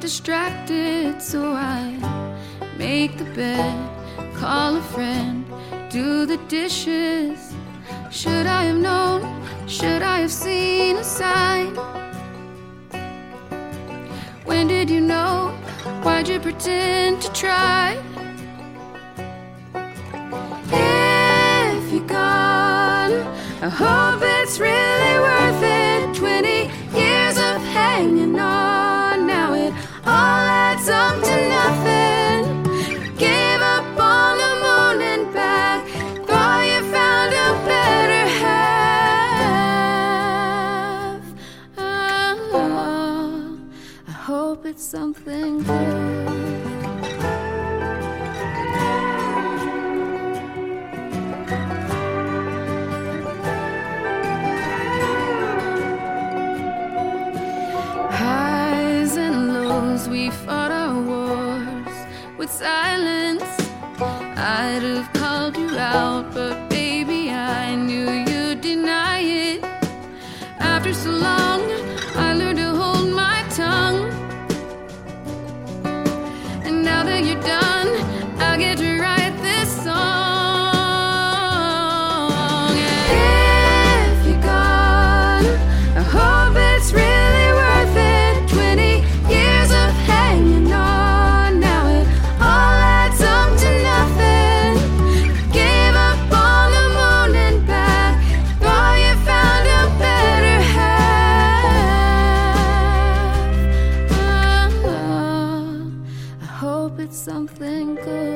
distracted, so I make the bed, call a friend, do the dishes. Should I have known? Should I have seen a sign? When did you know? Why'd you pretend to try? If you're gone, I hope it's really hope it's something good. Highs and lows, we fought our wars with silence. I'd have called you out, something good.